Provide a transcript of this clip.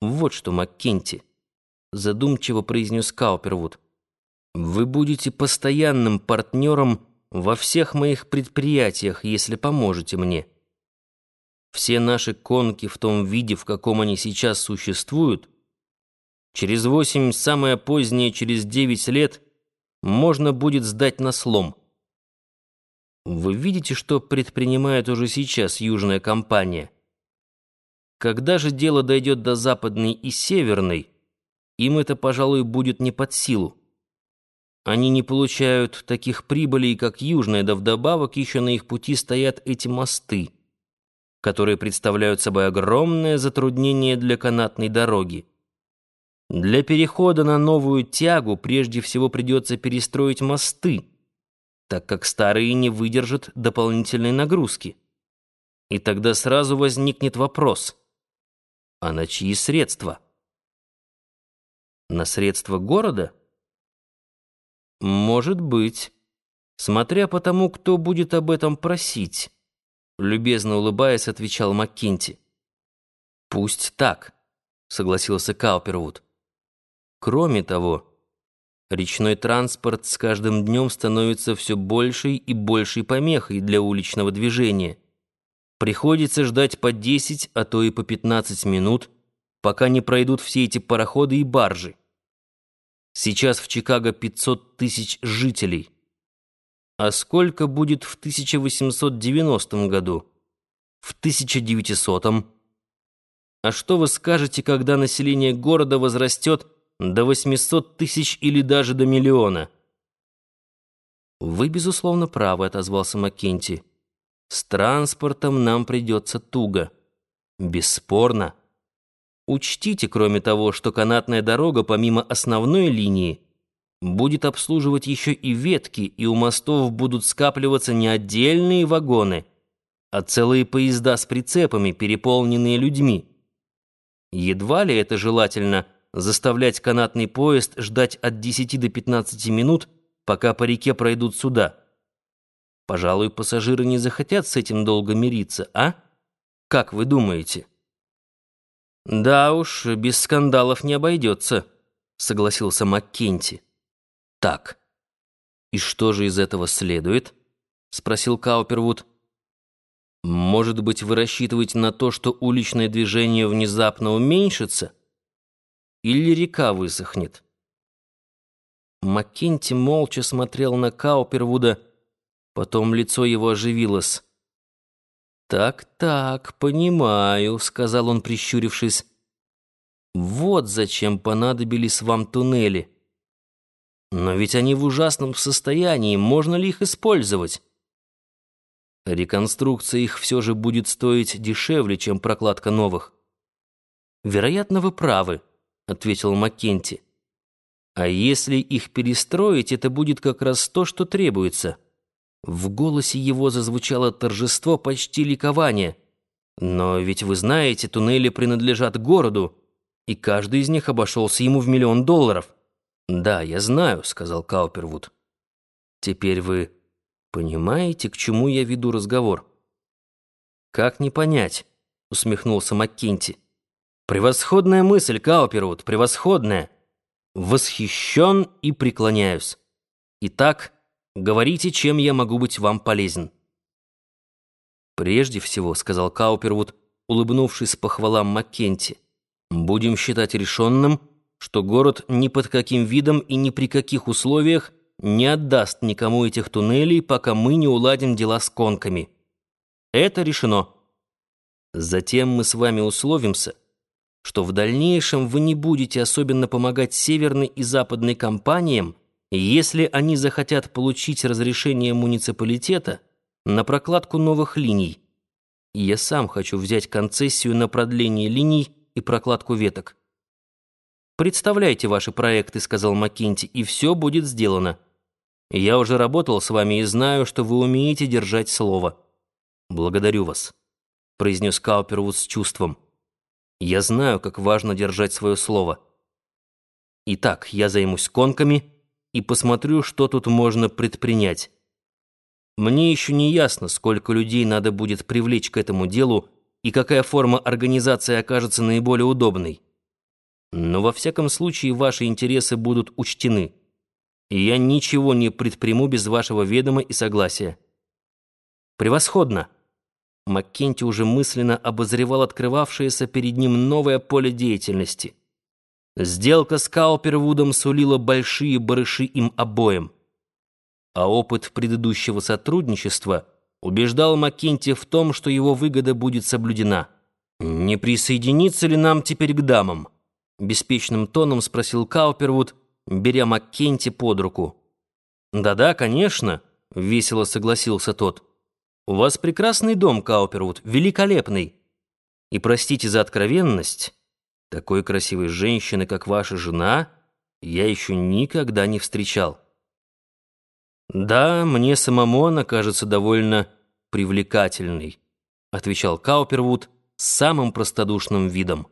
Вот что, Маккенти, задумчиво произнес Каупервуд. Вы будете постоянным партнером во всех моих предприятиях, если поможете мне. Все наши конки в том виде, в каком они сейчас существуют, через восемь, самое позднее, через девять лет, можно будет сдать на слом. Вы видите, что предпринимает уже сейчас южная компания? Когда же дело дойдет до западной и северной, им это, пожалуй, будет не под силу. Они не получают таких прибылей, как южная, да вдобавок еще на их пути стоят эти мосты, которые представляют собой огромное затруднение для канатной дороги. Для перехода на новую тягу прежде всего придется перестроить мосты, так как старые не выдержат дополнительной нагрузки. И тогда сразу возникнет вопрос, а на чьи средства? На средства города? Может быть, смотря по тому, кто будет об этом просить, любезно улыбаясь, отвечал Маккинти. Пусть так, согласился Каупервуд. Кроме того, речной транспорт с каждым днем становится все большей и большей помехой для уличного движения. Приходится ждать по 10, а то и по 15 минут, пока не пройдут все эти пароходы и баржи. Сейчас в Чикаго 500 тысяч жителей. А сколько будет в 1890 году? В 1900? -м? А что вы скажете, когда население города возрастет до 800 тысяч или даже до миллиона. «Вы, безусловно, правы», — отозвался Маккенти. «С транспортом нам придется туго. Бесспорно. Учтите, кроме того, что канатная дорога, помимо основной линии, будет обслуживать еще и ветки, и у мостов будут скапливаться не отдельные вагоны, а целые поезда с прицепами, переполненные людьми. Едва ли это желательно — заставлять канатный поезд ждать от 10 до 15 минут, пока по реке пройдут суда. Пожалуй, пассажиры не захотят с этим долго мириться, а? Как вы думаете? Да уж, без скандалов не обойдется, согласился Маккенти. Так, и что же из этого следует? Спросил Каупервуд. Может быть, вы рассчитываете на то, что уличное движение внезапно уменьшится? или река высохнет. Маккенти молча смотрел на Каупервуда, потом лицо его оживилось. «Так-так, понимаю», — сказал он, прищурившись. «Вот зачем понадобились вам туннели. Но ведь они в ужасном состоянии, можно ли их использовать?» Реконструкция их все же будет стоить дешевле, чем прокладка новых. Вероятно, вы правы. — ответил Маккенти. «А если их перестроить, это будет как раз то, что требуется». В голосе его зазвучало торжество, почти ликование. «Но ведь вы знаете, туннели принадлежат городу, и каждый из них обошелся ему в миллион долларов». «Да, я знаю», — сказал Каупервуд. «Теперь вы понимаете, к чему я веду разговор?» «Как не понять?» — усмехнулся Маккенти. Превосходная мысль, Каупервуд, превосходная. Восхищен и преклоняюсь. Итак, говорите, чем я могу быть вам полезен. Прежде всего, сказал Каупервуд, улыбнувшись похвалам Маккенти, будем считать решенным, что город ни под каким видом и ни при каких условиях не отдаст никому этих туннелей, пока мы не уладим дела с конками. Это решено. Затем мы с вами условимся, что в дальнейшем вы не будете особенно помогать северной и западной компаниям, если они захотят получить разрешение муниципалитета на прокладку новых линий. Я сам хочу взять концессию на продление линий и прокладку веток. «Представляйте ваши проекты», — сказал Маккинти, — «и все будет сделано. Я уже работал с вами и знаю, что вы умеете держать слово». «Благодарю вас», — произнес Каупервуд с чувством. Я знаю, как важно держать свое слово. Итак, я займусь конками и посмотрю, что тут можно предпринять. Мне еще не ясно, сколько людей надо будет привлечь к этому делу и какая форма организации окажется наиболее удобной. Но во всяком случае ваши интересы будут учтены, и я ничего не предприму без вашего ведома и согласия. Превосходно! Маккенти уже мысленно обозревал открывавшееся перед ним новое поле деятельности. Сделка с Каупервудом сулила большие барыши им обоим. А опыт предыдущего сотрудничества убеждал Маккенти в том, что его выгода будет соблюдена. «Не присоединиться ли нам теперь к дамам?» Беспечным тоном спросил Каупервуд, беря Маккенти под руку. «Да-да, конечно», — весело согласился тот. «У вас прекрасный дом, Каупервуд, великолепный. И простите за откровенность, такой красивой женщины, как ваша жена, я еще никогда не встречал». «Да, мне самому она кажется довольно привлекательной», — отвечал Каупервуд самым простодушным видом.